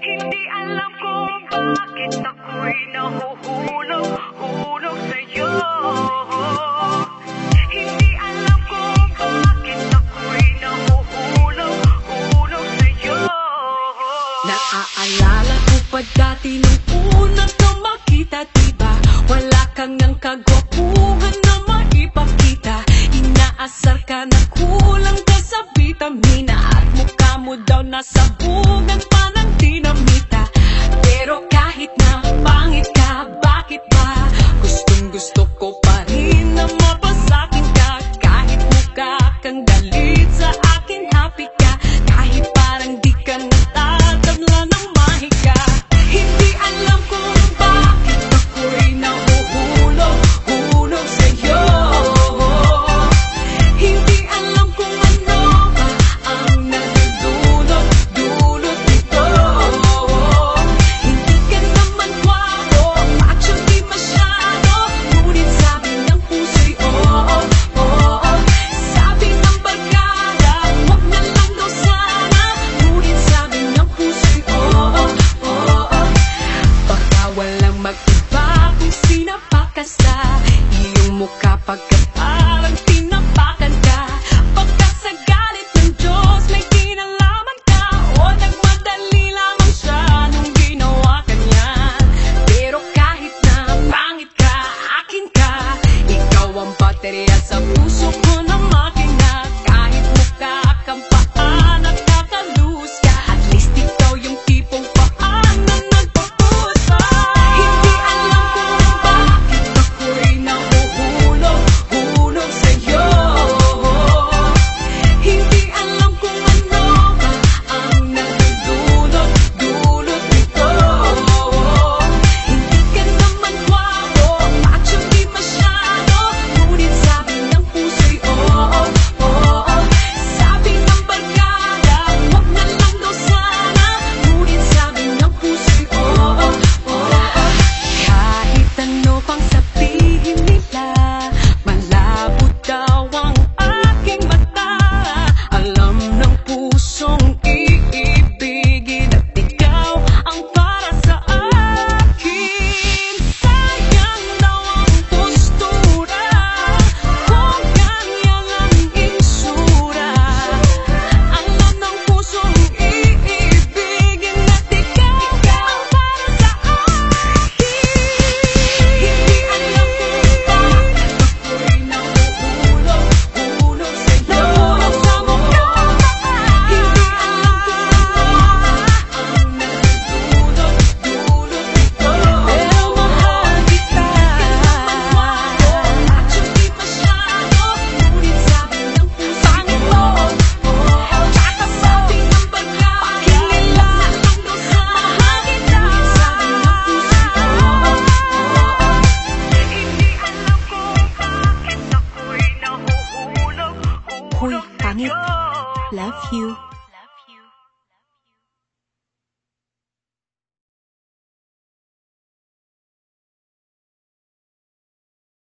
Hindi alam kung bakit ako'y nahuhulog-hulog sa'yo. Hindi alam kung bakit ako'y nahuhulog-hulog sa'yo. Naaalala ko pa dati nung unang ka makita Diba? Wala kang ang kagwapuhan na maipakita. Inaasar ka na kulang ka sa vitamina At mukha mo daw nasa bugang pa. Love you.